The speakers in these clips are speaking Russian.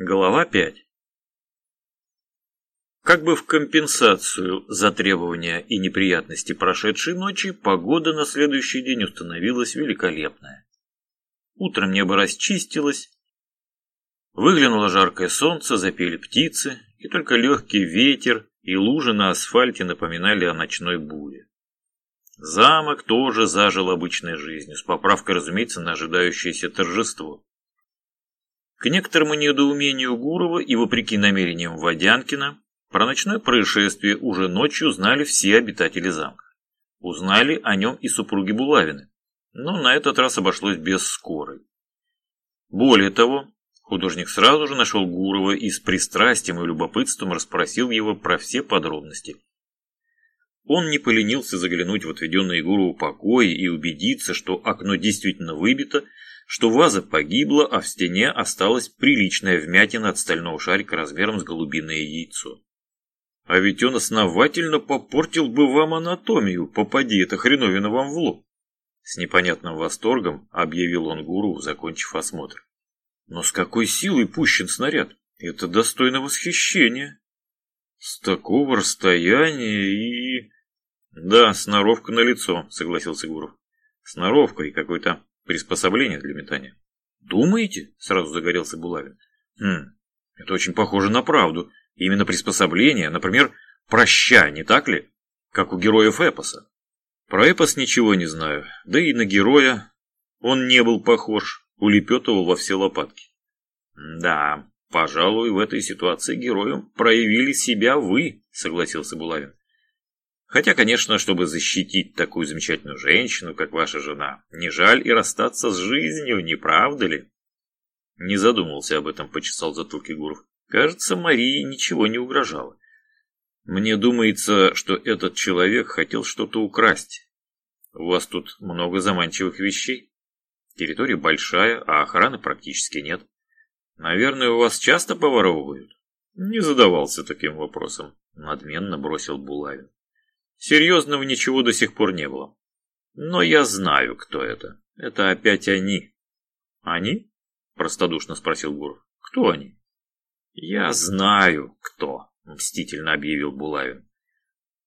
Глава 5 Как бы в компенсацию за требования и неприятности прошедшей ночи, погода на следующий день установилась великолепная. Утром небо расчистилось, выглянуло жаркое солнце, запели птицы, и только легкий ветер и лужи на асфальте напоминали о ночной буре. Замок тоже зажил обычной жизнью, с поправкой, разумеется, на ожидающееся торжество. К некоторому недоумению Гурова и вопреки намерениям Водянкина, про ночное происшествие уже ночью знали все обитатели замка. Узнали о нем и супруги Булавины, но на этот раз обошлось без скорой. Более того, художник сразу же нашел Гурова и с пристрастием и любопытством расспросил его про все подробности. Он не поленился заглянуть в отведенные Гурову покои и убедиться, что окно действительно выбито, что ваза погибла, а в стене осталась приличная вмятина от стального шарика размером с голубиное яйцо. А ведь он основательно попортил бы вам анатомию, попади эта хреновина вам в лоб. С непонятным восторгом объявил он гуру, закончив осмотр. Но с какой силой пущен снаряд? Это достойно восхищения. С такого расстояния и... Да, сноровка на лицо, согласился Гуров. Сноровка и какой-то приспособление для метания. Думаете? Сразу загорелся Булавин. Хм, это очень похоже на правду. Именно приспособление, например, проща, не так ли? Как у героев эпоса. Про эпос ничего не знаю, да и на героя он не был похож, улепетывал во все лопатки. Да, пожалуй, в этой ситуации героем проявили себя вы, согласился Булавин. Хотя, конечно, чтобы защитить такую замечательную женщину, как ваша жена, не жаль и расстаться с жизнью, не правда ли? Не задумывался об этом, почесал затылки Гуров. Кажется, Марии ничего не угрожало. Мне думается, что этот человек хотел что-то украсть. У вас тут много заманчивых вещей. Территория большая, а охраны практически нет. Наверное, у вас часто поворовывают? Не задавался таким вопросом. Надменно бросил Булавин. Серьезного ничего до сих пор не было. Но я знаю, кто это. Это опять они. Они? Простодушно спросил Гуров. Кто они? Я знаю, кто, мстительно объявил Булавин.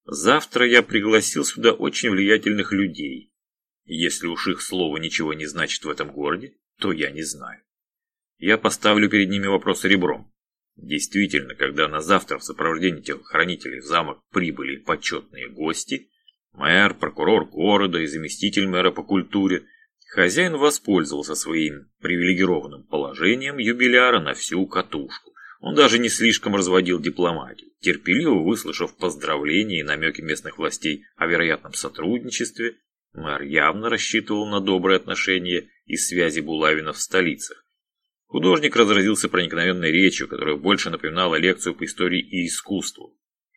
Завтра я пригласил сюда очень влиятельных людей. Если уж их слово ничего не значит в этом городе, то я не знаю. Я поставлю перед ними вопрос ребром. Действительно, когда на завтра в сопровождении телохранителей в замок прибыли почетные гости, мэр, прокурор города и заместитель мэра по культуре, хозяин воспользовался своим привилегированным положением юбиляра на всю катушку. Он даже не слишком разводил дипломатию, терпеливо выслушав поздравления и намеки местных властей о вероятном сотрудничестве, мэр явно рассчитывал на добрые отношения и связи Булавина в столицах. Художник разразился проникновенной речью, которая больше напоминала лекцию по истории и искусству.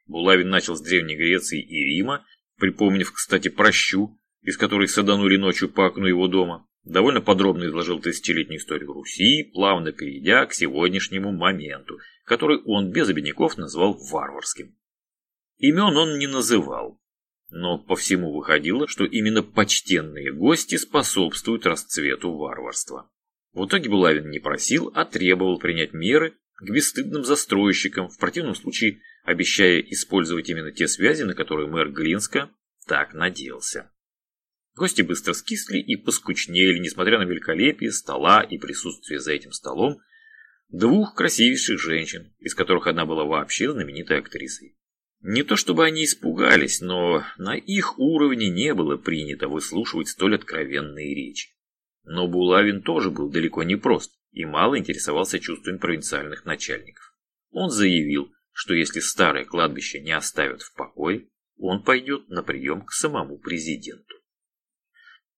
Булавин начал с Древней Греции и Рима, припомнив, кстати, прощу, из которой саданули ночью по окну его дома. Довольно подробно изложил тысячелетнюю историю Руси, плавно перейдя к сегодняшнему моменту, который он без обиняков назвал варварским. Имен он не называл, но по всему выходило, что именно почтенные гости способствуют расцвету варварства. В итоге Булавин не просил, а требовал принять меры к бесстыдным застройщикам, в противном случае обещая использовать именно те связи, на которые мэр Глинска так надеялся. Гости быстро скисли и поскучнели, несмотря на великолепие стола и присутствие за этим столом двух красивейших женщин, из которых одна была вообще знаменитой актрисой. Не то чтобы они испугались, но на их уровне не было принято выслушивать столь откровенные речи. Но Булавин тоже был далеко не прост и мало интересовался чувствами провинциальных начальников. Он заявил, что если старое кладбище не оставят в покое, он пойдет на прием к самому президенту.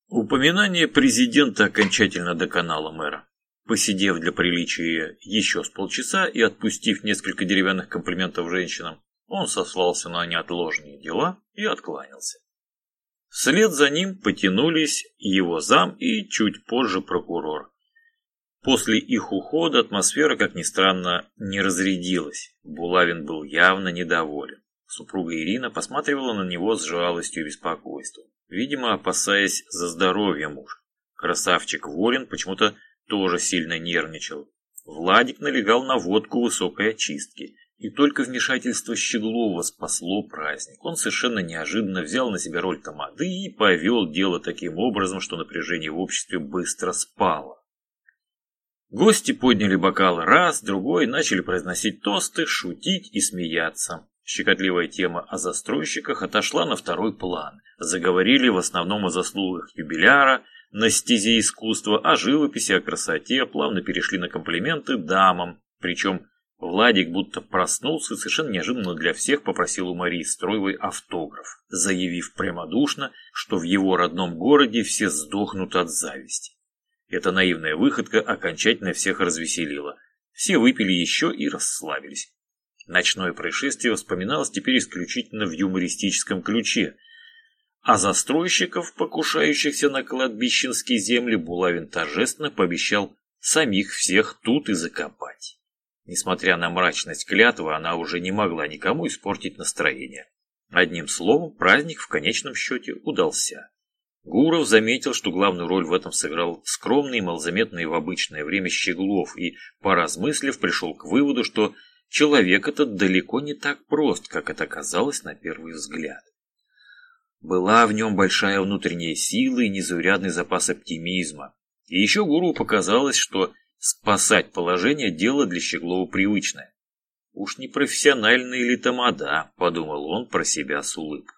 Упоминание президента окончательно доконало мэра. Посидев для приличия еще с полчаса и отпустив несколько деревянных комплиментов женщинам, он сослался на неотложные дела и откланялся. Вслед за ним потянулись его зам и чуть позже прокурор. После их ухода атмосфера, как ни странно, не разрядилась. Булавин был явно недоволен. Супруга Ирина посматривала на него с жалостью и беспокойством, видимо, опасаясь за здоровье мужа. Красавчик Ворин почему-то тоже сильно нервничал. Владик налегал на водку высокой очистки, и только вмешательство Щеглова спасло праздник. Он совершенно неожиданно взял на себя роль тамады и повел дело таким образом, что напряжение в обществе быстро спало. Гости подняли бокалы раз, другой, начали произносить тосты, шутить и смеяться. Щекотливая тема о застройщиках отошла на второй план. Заговорили в основном о заслугах юбиляра, на стезе искусства, о живописи, о красоте, плавно перешли на комплименты дамам. Причем Владик будто проснулся и совершенно неожиданно для всех попросил у Марии Строевой автограф, заявив прямодушно, что в его родном городе все сдохнут от зависти. Эта наивная выходка окончательно всех развеселила. Все выпили еще и расслабились. Ночное происшествие вспоминалось теперь исключительно в юмористическом ключе. А застройщиков, покушающихся на кладбищенские земли, Булавин торжественно пообещал самих всех тут и закопать. Несмотря на мрачность клятвы, она уже не могла никому испортить настроение. Одним словом, праздник в конечном счете удался. Гуров заметил, что главную роль в этом сыграл скромный малозаметный в обычное время Щеглов, и, поразмыслив, пришел к выводу, что человек этот далеко не так прост, как это казалось на первый взгляд. Была в нем большая внутренняя сила и незаурядный запас оптимизма. И еще Гуру показалось, что спасать положение – дело для Щеглова привычное. «Уж не профессиональный ли тамада», – подумал он про себя с улыбкой.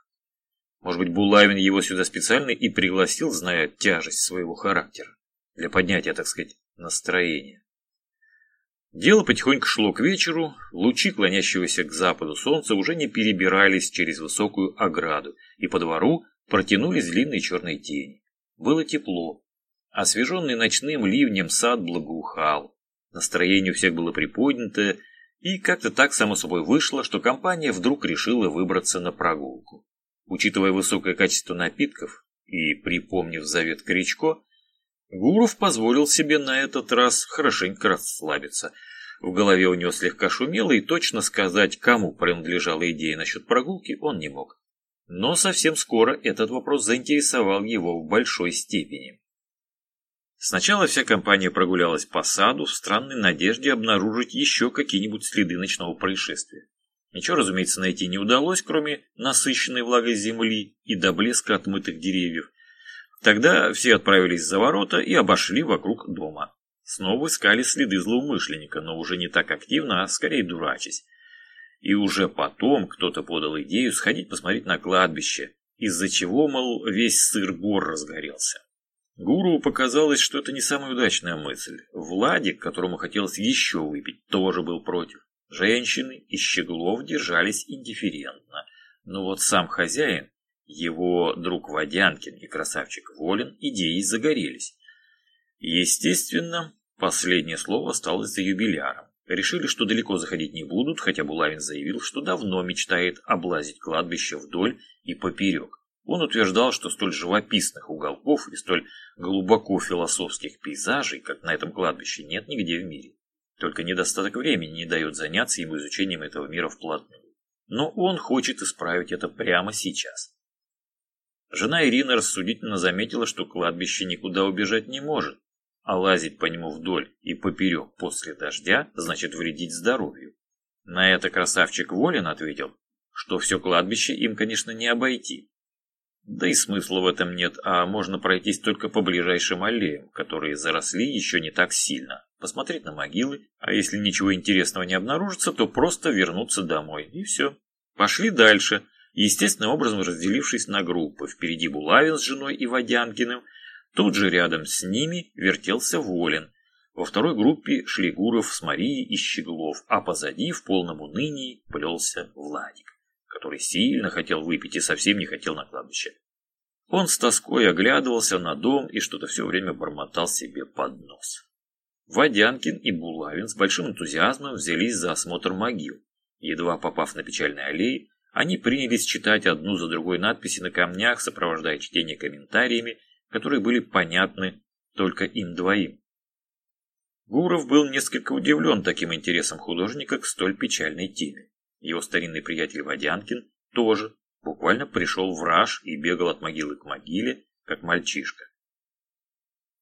Может быть, Булавин его сюда специально и пригласил, зная тяжесть своего характера, для поднятия, так сказать, настроения. Дело потихоньку шло к вечеру, лучи клонящегося к западу солнца уже не перебирались через высокую ограду, и по двору протянулись длинные черные тени. Было тепло. Освеженный ночным ливнем сад благоухал. Настроение у всех было приподнято, и как-то так само собой вышло, что компания вдруг решила выбраться на прогулку. Учитывая высокое качество напитков и припомнив завет Кричко, Гуров позволил себе на этот раз хорошенько расслабиться. В голове у него слегка шумело, и точно сказать, кому принадлежала идея насчет прогулки, он не мог. Но совсем скоро этот вопрос заинтересовал его в большой степени. Сначала вся компания прогулялась по саду в странной надежде обнаружить еще какие-нибудь следы ночного происшествия. Ничего, разумеется, найти не удалось, кроме насыщенной влагой земли и до блеска отмытых деревьев. Тогда все отправились за ворота и обошли вокруг дома. Снова искали следы злоумышленника, но уже не так активно, а скорее дурачись. И уже потом кто-то подал идею сходить посмотреть на кладбище, из-за чего, мол, весь сыр-бор разгорелся. Гуру показалось, что это не самая удачная мысль. Владик, которому хотелось еще выпить, тоже был против. Женщины и Щеглов держались индифферентно, но вот сам хозяин, его друг Водянкин и красавчик Волин идеей загорелись. Естественно, последнее слово осталось за юбиляром. Решили, что далеко заходить не будут, хотя Булавин заявил, что давно мечтает облазить кладбище вдоль и поперек. Он утверждал, что столь живописных уголков и столь глубоко философских пейзажей, как на этом кладбище, нет нигде в мире. Только недостаток времени не дает заняться ему изучением этого мира вплотную. Но он хочет исправить это прямо сейчас. Жена Ирина рассудительно заметила, что кладбище никуда убежать не может, а лазить по нему вдоль и поперек после дождя значит вредить здоровью. На это красавчик Волин ответил, что все кладбище им, конечно, не обойти. Да и смысла в этом нет, а можно пройтись только по ближайшим аллеям, которые заросли еще не так сильно посмотреть на могилы, а если ничего интересного не обнаружится, то просто вернуться домой, и все. Пошли дальше, естественным образом разделившись на группы. Впереди Булавин с женой и Водянкиным, тут же рядом с ними вертелся Волин. Во второй группе шли Гуров с Марией и Щеглов, а позади в полном унынии плелся Владик, который сильно хотел выпить и совсем не хотел на кладбище. Он с тоской оглядывался на дом и что-то все время бормотал себе под нос. Водянкин и Булавин с большим энтузиазмом взялись за осмотр могил. Едва попав на печальные аллеи, они принялись читать одну за другой надписи на камнях, сопровождая чтение комментариями, которые были понятны только им двоим. Гуров был несколько удивлен таким интересом художника к столь печальной теме. Его старинный приятель Водянкин тоже буквально пришел в раж и бегал от могилы к могиле, как мальчишка.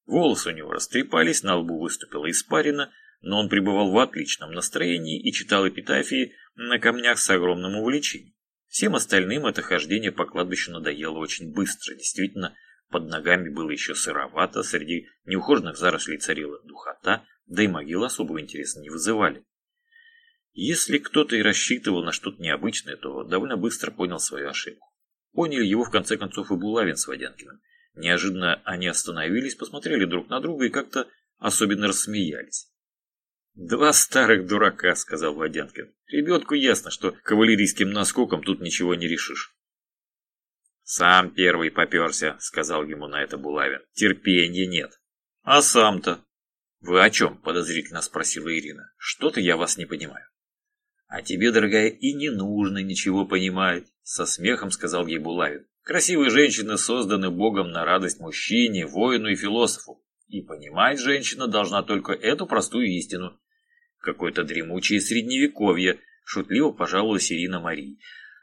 Волосы у него растрепались, на лбу выступила испарина, но он пребывал в отличном настроении и читал эпитафии на камнях с огромным увлечением. Всем остальным это хождение по кладбищу надоело очень быстро. Действительно, под ногами было еще сыровато, среди неухоженных зарослей царила духота, да и могилы особого интереса не вызывали. Если кто-то и рассчитывал на что-то необычное, то довольно быстро понял свою ошибку. Поняли его в конце концов и Булавин с Водянкиным. Неожиданно они остановились, посмотрели друг на друга и как-то особенно рассмеялись. «Два старых дурака», — сказал Водянкин. «Ребятку ясно, что кавалерийским наскоком тут ничего не решишь». «Сам первый поперся», — сказал ему на это Булавин. «Терпенья нет». «А сам-то?» «Вы о чем?» — подозрительно спросила Ирина. «Что-то я вас не понимаю». «А тебе, дорогая, и не нужно ничего понимать», — со смехом сказал ей Булавин. «Красивые женщины созданы Богом на радость мужчине, воину и философу. И понимать женщина должна только эту простую истину. Какое-то дремучее средневековье, шутливо пожаловалась Ирина Марии,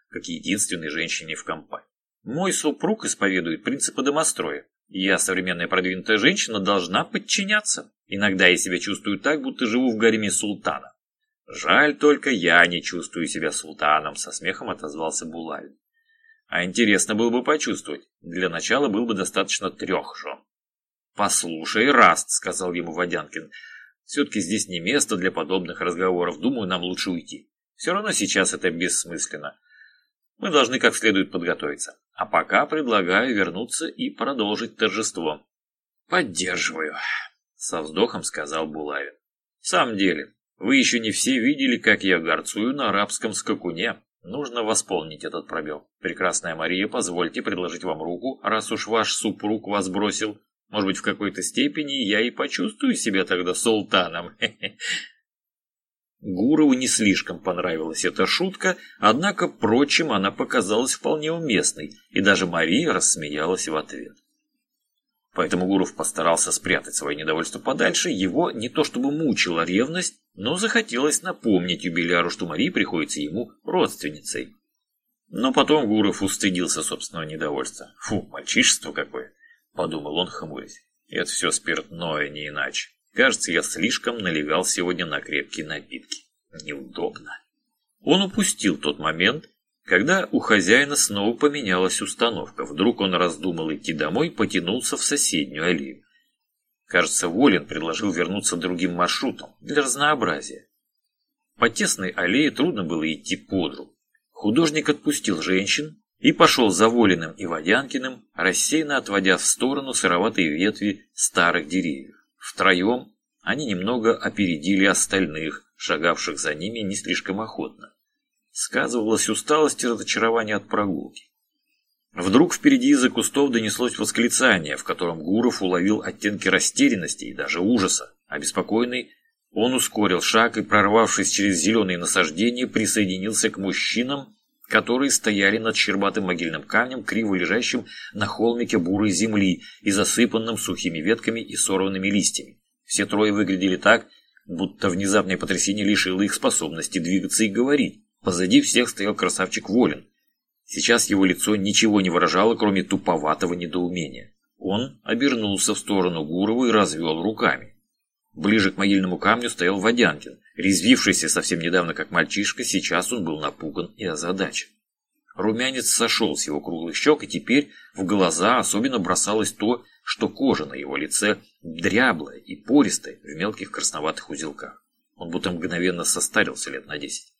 как единственной женщине в компании. Мой супруг исповедует принципы домостроя. Я, современная продвинутая женщина, должна подчиняться. Иногда я себя чувствую так, будто живу в гареме султана. Жаль только, я не чувствую себя султаном, со смехом отозвался Булавин. А интересно было бы почувствовать. Для начала было бы достаточно трех жен. «Послушай, Раст», — сказал ему Водянкин, — «все-таки здесь не место для подобных разговоров. Думаю, нам лучше уйти. Все равно сейчас это бессмысленно. Мы должны как следует подготовиться. А пока предлагаю вернуться и продолжить торжество». «Поддерживаю», — со вздохом сказал Булавин. «В самом деле, вы еще не все видели, как я горцую на арабском скакуне. Нужно восполнить этот пробел. Прекрасная Мария, позвольте предложить вам руку, раз уж ваш супруг вас бросил. Может быть, в какой-то степени я и почувствую себя тогда султаном. Гурову не слишком понравилась эта шутка, однако, прочим, она показалась вполне уместной, и даже Мария рассмеялась в ответ. Поэтому Гуров постарался спрятать свое недовольство подальше, его не то чтобы мучила ревность, но захотелось напомнить юбиляру, что Мария приходится ему родственницей. Но потом Гуров устыдился собственного недовольства. Фу, мальчишество какое! — подумал он, хмурясь. «Это все спиртное, не иначе. Кажется, я слишком налегал сегодня на крепкие напитки. Неудобно». Он упустил тот момент, когда у хозяина снова поменялась установка. Вдруг он раздумал идти домой, потянулся в соседнюю аллею. Кажется, Волин предложил вернуться другим маршрутом, для разнообразия. По тесной аллее трудно было идти под. Художник отпустил женщин, и пошел за Волиным и Водянкиным, рассеянно отводя в сторону сыроватые ветви старых деревьев. Втроем они немного опередили остальных, шагавших за ними не слишком охотно. Сказывалась усталость и разочарование от прогулки. Вдруг впереди из-за кустов донеслось восклицание, в котором Гуров уловил оттенки растерянности и даже ужаса. Обеспокоенный, он ускорил шаг и, прорвавшись через зеленые насаждения, присоединился к мужчинам, которые стояли над щербатым могильным камнем, криво лежащим на холмике бурой земли и засыпанным сухими ветками и сорванными листьями. Все трое выглядели так, будто внезапное потрясение лишило их способности двигаться и говорить. Позади всех стоял красавчик Волин. Сейчас его лицо ничего не выражало, кроме туповатого недоумения. Он обернулся в сторону Гурова и развел руками. Ближе к могильному камню стоял Водянкин. Резвившийся совсем недавно как мальчишка, сейчас он был напуган и озадачен. Румянец сошел с его круглых щек, и теперь в глаза особенно бросалось то, что кожа на его лице дряблая и пористая в мелких красноватых узелках. Он будто мгновенно состарился лет на десять.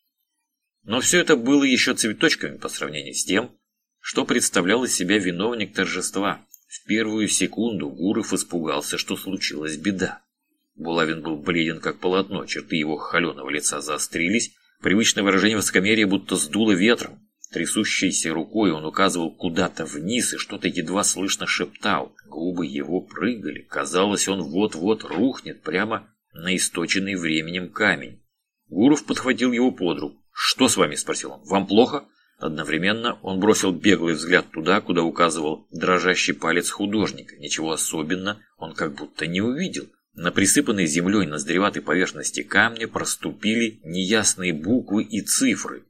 Но все это было еще цветочками по сравнению с тем, что представлял из себя виновник торжества. В первую секунду Гуров испугался, что случилась беда. Булавин был бледен, как полотно, черты его холеного лица заострились, привычное выражение высокомерия будто сдуло ветром. Трясущейся рукой он указывал куда-то вниз и что-то едва слышно шептал. Губы его прыгали. Казалось, он вот-вот рухнет прямо на источенный временем камень. Гуров подхватил его под руку. «Что с вами?» – спросил он. «Вам плохо?» Одновременно он бросил беглый взгляд туда, куда указывал дрожащий палец художника. Ничего особенно он как будто не увидел. На присыпанной землей ноздреватой поверхности камня проступили неясные буквы и цифры.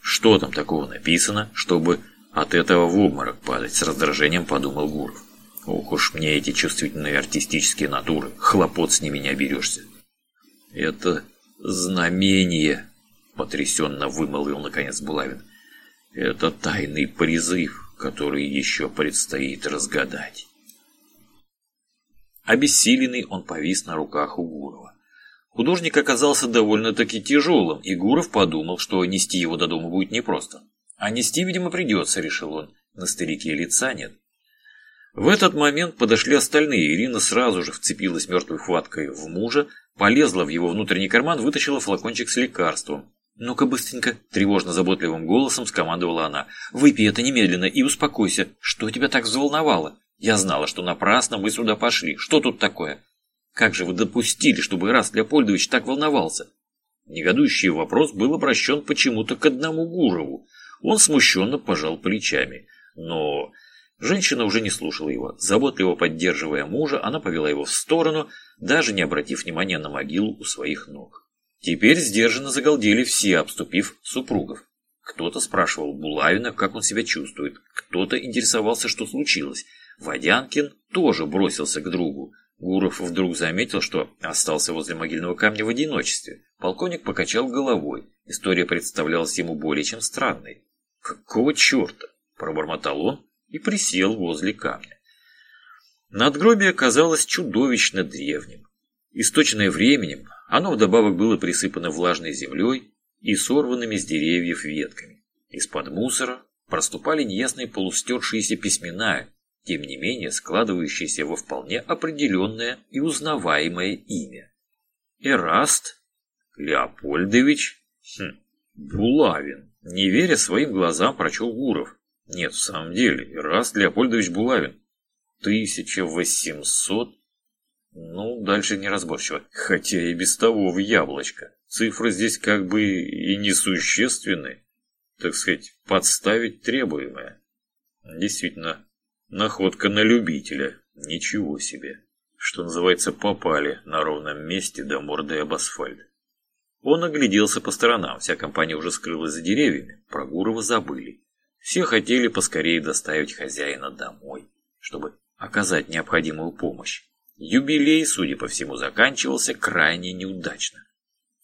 Что там такого написано, чтобы от этого в обморок падать, с раздражением подумал Гуров. Ох уж мне эти чувствительные артистические натуры, хлопот с ними не оберешься. «Это знамение», — потрясенно вымолвил наконец Булавин. «Это тайный призыв, который еще предстоит разгадать». Обессиленный он повис на руках у Гурова. Художник оказался довольно-таки тяжелым, и Гуров подумал, что нести его до дома будет непросто. А нести, видимо, придется, решил он. На старике лица нет. В этот момент подошли остальные. Ирина сразу же вцепилась мертвой хваткой в мужа, полезла в его внутренний карман, вытащила флакончик с лекарством. «Ну-ка быстренько!» – тревожно-заботливым голосом скомандовала она. «Выпей это немедленно и успокойся. Что тебя так взволновало? Я знала, что напрасно мы сюда пошли. Что тут такое? Как же вы допустили, чтобы Ираст Леопольдович так волновался?» Негодующий вопрос был обращен почему-то к одному Гурову. Он смущенно пожал плечами. Но женщина уже не слушала его. Заботливо поддерживая мужа, она повела его в сторону, даже не обратив внимания на могилу у своих ног. Теперь сдержанно загалдели все, обступив супругов. Кто-то спрашивал Булавина, как он себя чувствует, кто-то интересовался, что случилось. Водянкин тоже бросился к другу. Гуров вдруг заметил, что остался возле могильного камня в одиночестве. Полковник покачал головой. История представлялась ему более чем странной. «Какого черта?» – пробормотал он и присел возле камня. Надгробие казалось чудовищно древним. Источенное временем, оно вдобавок было присыпано влажной землей и сорванными с деревьев ветками. Из-под мусора проступали неясные полустершиеся письмена, тем не менее складывающиеся во вполне определенное и узнаваемое имя. Эраст Леопольдович хм, Булавин. Не веря своим глазам, прочел Гуров. Нет, в самом деле, Эраст Леопольдович Булавин. 1800 ну, дальше неразборчиво. Хотя и без того в яблочко. Цифры здесь как бы и несущественны. Так сказать, подставить требуемое. Действительно, находка на любителя. Ничего себе. Что называется, попали на ровном месте до морды об асфальт. Он огляделся по сторонам, вся компания уже скрылась за деревьями, про Гурова забыли. Все хотели поскорее доставить хозяина домой, чтобы оказать необходимую помощь. Юбилей, судя по всему, заканчивался крайне неудачно.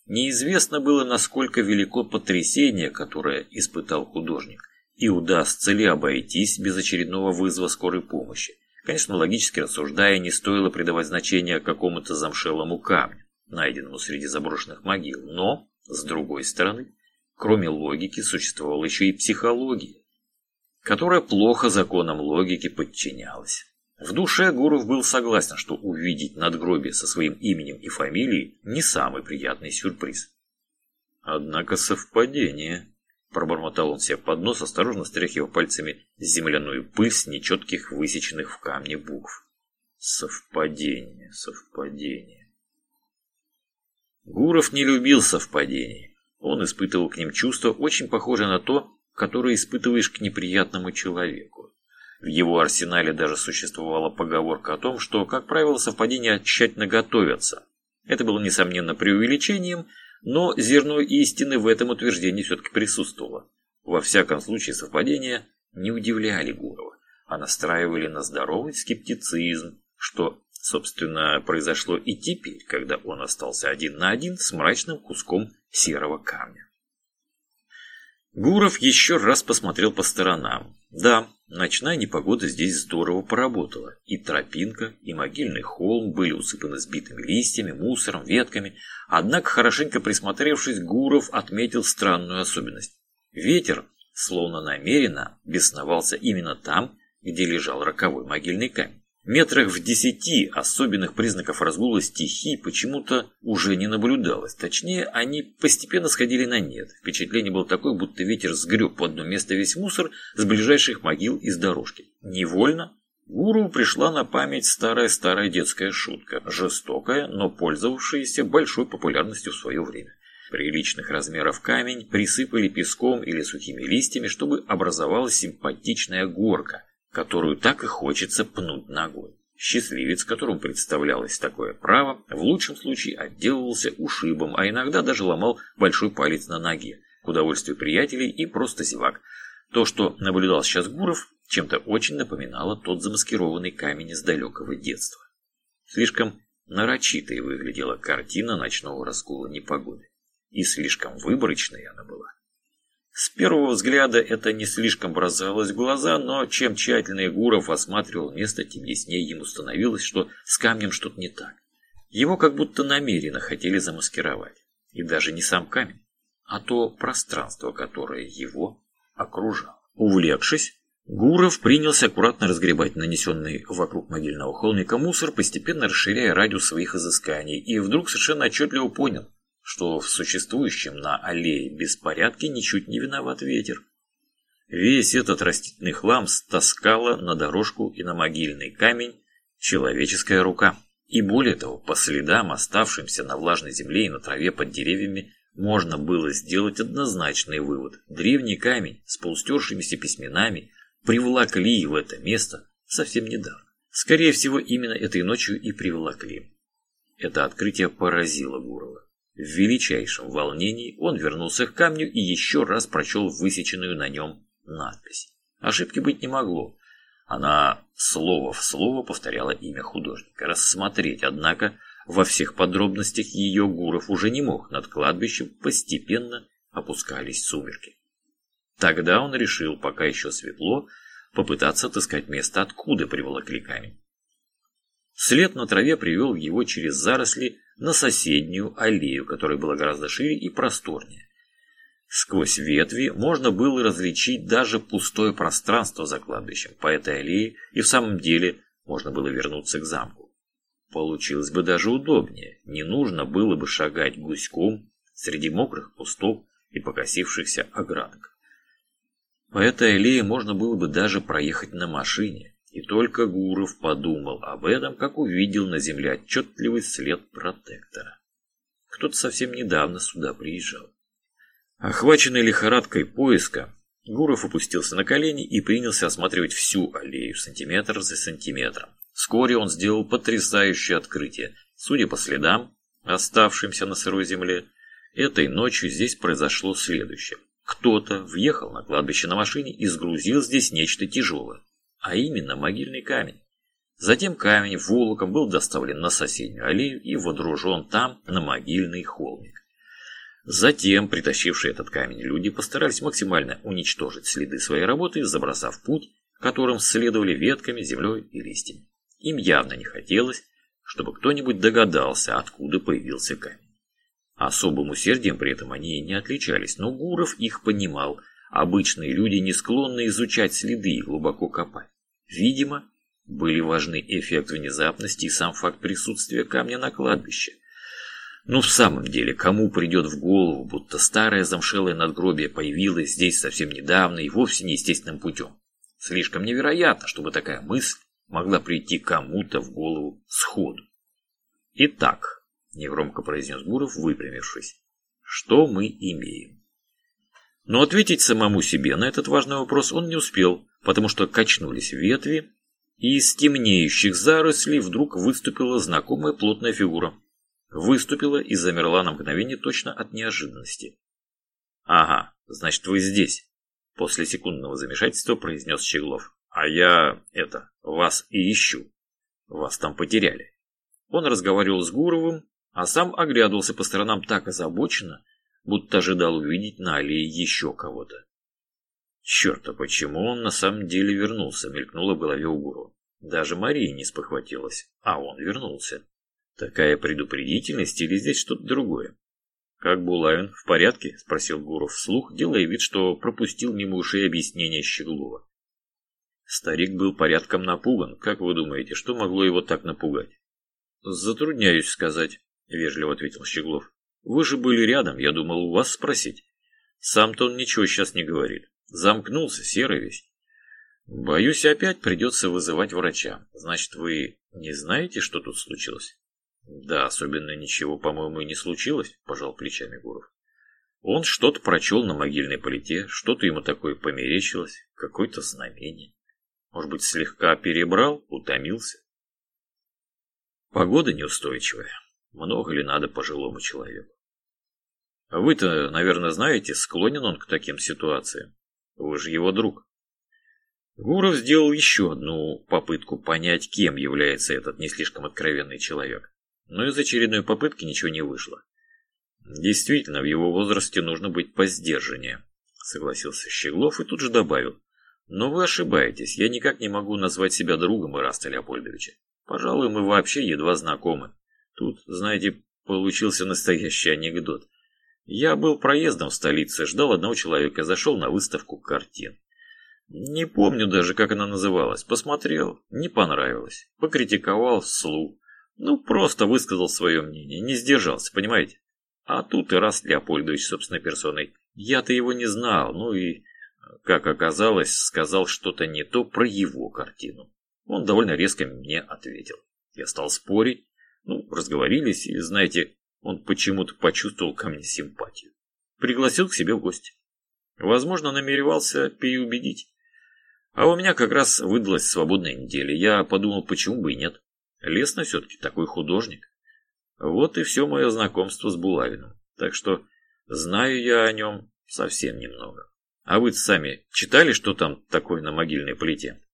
Неизвестно было, насколько велико потрясение, которое испытал художник, и удастся ли обойтись без очередного вызова скорой помощи. Конечно, логически рассуждая, не стоило придавать значение какому-то замшелому камню, найденному среди заброшенных могил, но, с другой стороны, кроме логики существовала еще и психология, которая плохо законам логики подчинялась. В душе Гуров был согласен, что увидеть надгробие со своим именем и фамилией не самый приятный сюрприз. Однако совпадение, пробормотал он себе под нос, осторожно стряхивая пальцами земляную пыль с нечетких высеченных в камне букв. Совпадение, совпадение. Гуров не любил совпадений. Он испытывал к ним чувство, очень похожее на то, которое испытываешь к неприятному человеку. В его арсенале даже существовала поговорка о том, что, как правило, совпадения тщательно готовятся. Это было, несомненно, преувеличением, но зерно истины в этом утверждении все-таки присутствовало. Во всяком случае, совпадения не удивляли Гурова, а настраивали на здоровый скептицизм, что, собственно, произошло и теперь, когда он остался один на один с мрачным куском серого камня. Гуров еще раз посмотрел по сторонам. Да, Ночная непогода здесь здорово поработала. И тропинка, и могильный холм были усыпаны сбитыми листьями, мусором, ветками. Однако, хорошенько присмотревшись, Гуров отметил странную особенность. Ветер, словно намеренно, бесновался именно там, где лежал роковой могильный камень. Метрах в десяти особенных признаков разгула стихий почему-то уже не наблюдалось. Точнее, они постепенно сходили на нет. Впечатление было такое, будто ветер сгреб в одно место весь мусор с ближайших могил из дорожки. Невольно Гуру пришла на память старая-старая детская шутка, жестокая, но пользовавшаяся большой популярностью в свое время. Приличных размеров камень присыпали песком или сухими листьями, чтобы образовалась симпатичная горка – которую так и хочется пнуть ногой. Счастливец, которому представлялось такое право, в лучшем случае отделывался ушибом, а иногда даже ломал большой палец на ноге, к удовольствию приятелей и просто зевак. То, что наблюдал сейчас Гуров, чем-то очень напоминало тот замаскированный камень из далекого детства. Слишком Нарочитой выглядела картина ночного раскола непогоды. И слишком выборочной она была. С первого взгляда это не слишком бросалось в глаза, но чем тщательнее Гуров осматривал место, тем яснее ему становилось, что с камнем что-то не так. Его как будто намеренно хотели замаскировать. И даже не сам камень, а то пространство, которое его окружало. Увлекшись, Гуров принялся аккуратно разгребать нанесенный вокруг могильного холмика мусор, постепенно расширяя радиус своих изысканий, и вдруг совершенно отчетливо понял, что в существующем на аллее беспорядке ничуть не виноват ветер. Весь этот растительный хлам стаскала на дорожку и на могильный камень человеческая рука. И более того, по следам, оставшимся на влажной земле и на траве под деревьями, можно было сделать однозначный вывод. Древний камень с полустершимися письменами привлекли в это место совсем недавно. Скорее всего, именно этой ночью и привлекли. Это открытие поразило Гурова. В величайшем волнении он вернулся к камню и еще раз прочел высеченную на нем надпись. Ошибки быть не могло. Она слово в слово повторяла имя художника. Рассмотреть, однако, во всех подробностях ее Гуров уже не мог. Над кладбищем постепенно опускались сумерки. Тогда он решил, пока еще светло, попытаться отыскать место, откуда приволокли камень. След на траве привел его через заросли на соседнюю аллею, которая была гораздо шире и просторнее. Сквозь ветви можно было различить даже пустое пространство за кладбищем. По этой аллее и в самом деле можно было вернуться к замку. Получилось бы даже удобнее, не нужно было бы шагать гуськом среди мокрых кустов и покосившихся оградок. По этой аллее можно было бы даже проехать на машине. И только Гуров подумал об этом, как увидел на земле отчетливый след протектора. Кто-то совсем недавно сюда приезжал. Охваченный лихорадкой поиска, Гуров опустился на колени и принялся осматривать всю аллею сантиметр за сантиметром. Вскоре он сделал потрясающее открытие. Судя по следам, оставшимся на сырой земле, этой ночью здесь произошло следующее. Кто-то въехал на кладбище на машине и сгрузил здесь нечто тяжелое а именно могильный камень. Затем камень волоком был доставлен на соседнюю аллею и водружен там на могильный холмик. Затем, притащившие этот камень люди, постарались максимально уничтожить следы своей работы, забросав путь, которым следовали ветками, землей и листьями. Им явно не хотелось, чтобы кто-нибудь догадался, откуда появился камень. Особым усердием при этом они не отличались, но Гуров их понимал. Обычные люди не склонны изучать следы и глубоко копать. Видимо, были важны эффект внезапности и сам факт присутствия камня на кладбище. Ну, в самом деле, кому придет в голову, будто старое замшелое надгробие появилось здесь совсем недавно и вовсе неестественным путем? Слишком невероятно, чтобы такая мысль могла прийти кому-то в голову сходу. Итак, негромко произнес Гуров, выпрямившись, что мы имеем? Но ответить самому себе на этот важный вопрос он не успел, потому что качнулись ветви, и из темнеющих зарослей вдруг выступила знакомая плотная фигура. Выступила и замерла на мгновение точно от неожиданности. «Ага, значит, вы здесь», — после секундного замешательства произнес Щеглов. «А я, это, вас и ищу. Вас там потеряли». Он разговаривал с Гуровым, а сам оглядывался по сторонам так озабоченно, будто ожидал увидеть на аллее еще кого-то. Черт, а почему он на самом деле вернулся, мелькнуло в голове у Гуру. Даже Мария не спохватилась, а он вернулся. Такая предупредительность или здесь что-то другое? «Как Булавин, в порядке?» – спросил Гуров вслух, делая вид, что пропустил мимо ушей объяснение Щеглова. Старик был порядком напуган. Как вы думаете, что могло его так напугать? «Затрудняюсь сказать», – вежливо ответил Щеглов. «Вы же были рядом, я думал у вас спросить. Сам-то он ничего сейчас не говорит. Замкнулся, серый весь. Боюсь, опять придется вызывать врача. Значит, вы не знаете, что тут случилось? Да, особенно ничего, по-моему, и не случилось, пожал плечами Гуров. Он что-то прочел на могильной плите, что-то ему такое померещилось, какое-то знамение. Может быть, слегка перебрал, утомился. Погода неустойчивая. Много ли надо пожилому человеку? Вы-то, наверное, знаете, склонен он к таким ситуациям. Вы же его друг. Гуров сделал еще одну попытку понять, кем является этот не слишком откровенный человек. но из очередной попытки ничего не вышло. Действительно, в его возрасте нужно быть поздержаннее, согласился Щеглов и тут же добавил. Но вы ошибаетесь, я никак не могу назвать себя другом Ираста Леопольдовича. Пожалуй, мы вообще едва знакомы. Тут, знаете, получился настоящий анекдот. Я был проездом в столице, ждал одного человека, зашел на выставку картин. Не помню даже, как она называлась. Посмотрел, не понравилось. Покритиковал вслух. Ну, просто высказал свое мнение, не сдержался, понимаете? А тут и раз Леопольдович собственной персоной. Я-то его не знал, ну и, как оказалось, сказал что-то не то про его картину. Он довольно резко мне ответил. Я стал спорить, ну, разговорились, и, знаете, он почему-то почувствовал ко мне симпатию. Пригласил к себе в гости. Возможно, намеревался переубедить. А у меня как раз выдалась свободная неделя. Я подумал, почему бы и нет. Лесно все-таки такой художник. Вот и все мое знакомство с Булавиным. Так что знаю я о нем совсем немного. А вы сами читали, что там такое на могильной плите?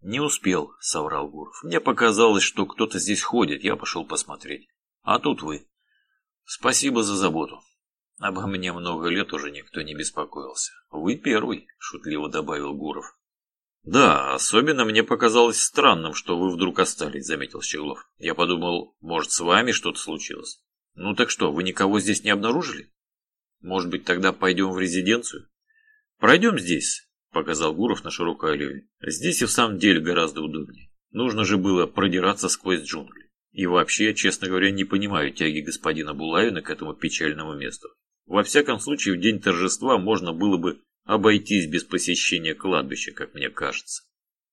Не успел, соврал Гуров. Мне показалось, что кто-то здесь ходит. Я пошел посмотреть. А тут вы. Спасибо за заботу. Обо мне много лет уже никто не беспокоился. Вы первый, шутливо добавил Гуров. «Да, особенно мне показалось странным, что вы вдруг остались», — заметил Щеглов. «Я подумал, может, с вами что-то случилось. Ну так что, вы никого здесь не обнаружили? Может быть, тогда пойдем в резиденцию?» «Пройдем здесь», — показал Гуров на широкой аллее. «Здесь и в самом деле гораздо удобнее. Нужно же было продираться сквозь джунгли. И вообще, честно говоря, не понимаю тяги господина Булавина к этому печальному месту. Во всяком случае, в день торжества можно было бы обойтись без посещения кладбища, как мне кажется.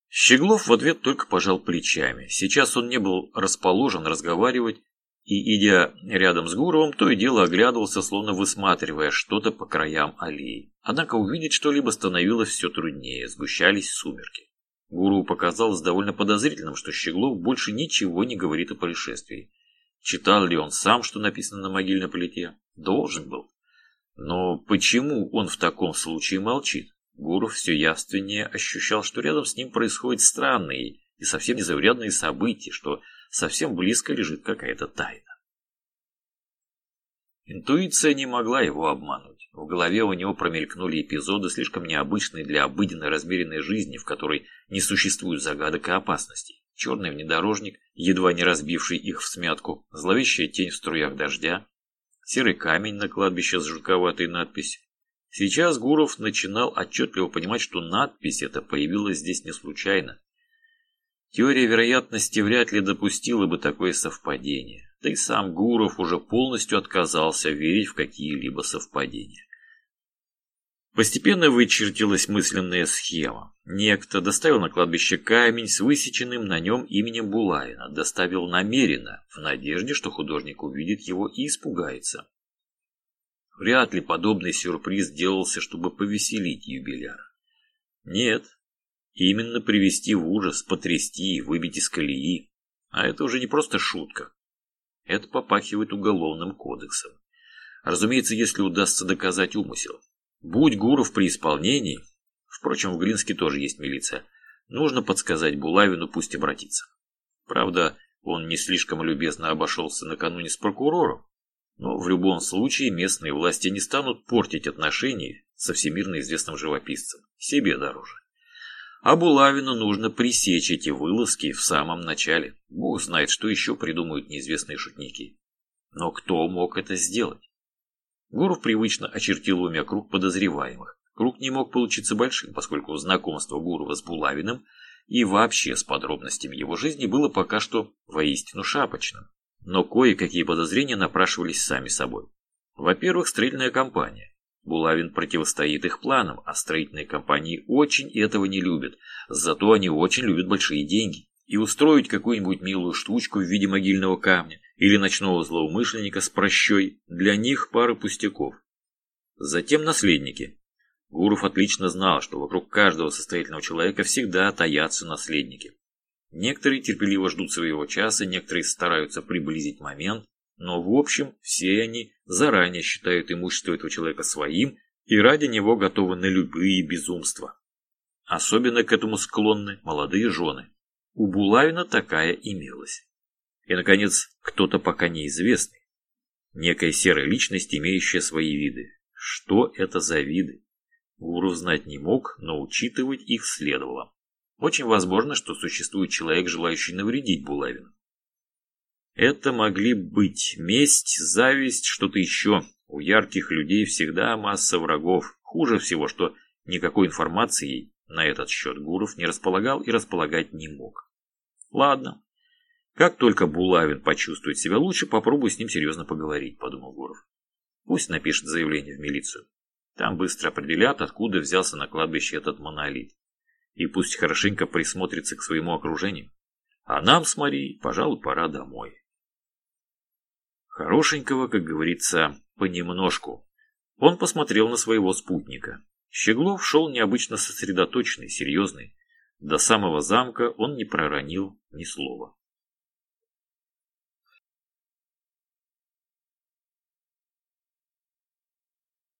Щеглов в ответ только пожал плечами. Сейчас он не был расположен разговаривать, и, идя рядом с Гуровым, то и дело оглядывался, словно высматривая что-то по краям аллеи. Однако увидеть что-либо становилось все труднее, сгущались сумерки. Гуру показалось довольно подозрительным, что Щеглов больше ничего не говорит о происшествии. Читал ли он сам, что написано на могильной плите? Должен был. Но почему он в таком случае молчит? Гуров все явственнее ощущал, что рядом с ним происходят странные и совсем незаурядные события, что совсем близко лежит какая-то тайна. Интуиция не могла его обмануть. В голове у него промелькнули эпизоды, слишком необычные для обыденной размеренной жизни, в которой не существует загадок и опасностей. Черный внедорожник, едва не разбивший их в смятку, зловещая тень в струях дождя, серый камень на кладбище с жутковатой надписью. Сейчас Гуров начинал отчетливо понимать, что надпись эта появилась здесь не случайно. Теория вероятности вряд ли допустила бы такое совпадение. Да и сам Гуров уже полностью отказался верить в какие-либо совпадения. Постепенно вычертилась мысленная схема. Некто доставил на кладбище камень с высеченным на нем именем Булавина. Доставил намеренно, в надежде, что художник увидит его и испугается. Вряд ли подобный сюрприз делался, чтобы повеселить юбиляра. Нет, именно привести в ужас, потрясти, выбить из колеи. А это уже не просто шутка. Это попахивает уголовным кодексом. Разумеется, если удастся доказать умысел. Будь Гуров при исполнении, впрочем, в Глинске тоже есть милиция, нужно подсказать Булавину, пусть обратится. Правда, он не слишком любезно обошелся накануне с прокурором, но в любом случае местные власти не станут портить отношения со всемирно известным живописцем, себе дороже. А Булавину нужно пресечь эти вылазки в самом начале. Бог знает, что еще придумают неизвестные шутники. Но кто мог это сделать? Гуров привычно очертил в уме круг подозреваемых. Круг не мог получиться большим, поскольку знакомство Гурова с Булавиным и вообще с подробностями его жизни было пока что воистину шапочным. Но кое-какие подозрения напрашивались сами собой. Во-первых, строительная компания. Булавин противостоит их планам, а строительные компании очень этого не любят, зато они очень любят большие деньги. И устроить какую-нибудь милую штучку в виде могильного камня или ночного злоумышленника с прощой для них пары пустяков. Затем наследники. Гуров отлично знал, что вокруг каждого состоятельного человека всегда таятся наследники. Некоторые терпеливо ждут своего часа, некоторые стараются приблизить момент, но в общем все они заранее считают имущество этого человека своим и ради него готовы на любые безумства. Особенно к этому склонны молодые жены. У Булавина такая имелась. И, наконец, кто-то пока неизвестный. Некая серая личность, имеющая свои виды. Что это за виды? Гуру знать не мог, но учитывать их следовало. Очень возможно, что существует человек, желающий навредить Булавину. Это могли быть месть, зависть, что-то еще. У ярких людей всегда масса врагов. Хуже всего, что никакой информации на этот счет Гуров не располагал и располагать не мог. Ладно. Как только Булавин почувствует себя лучше, попробую с ним серьезно поговорить, подумал Гуров. Пусть напишет заявление в милицию. Там быстро определят, откуда взялся на кладбище этот монолит. И пусть хорошенько присмотрится к своему окружению. А нам с Марией, пожалуй, пора домой. Хорошенького, как говорится, понемножку. Он посмотрел на своего спутника. Щеглов шел необычно сосредоточенный, серьезный. До самого замка он не проронил ни слова.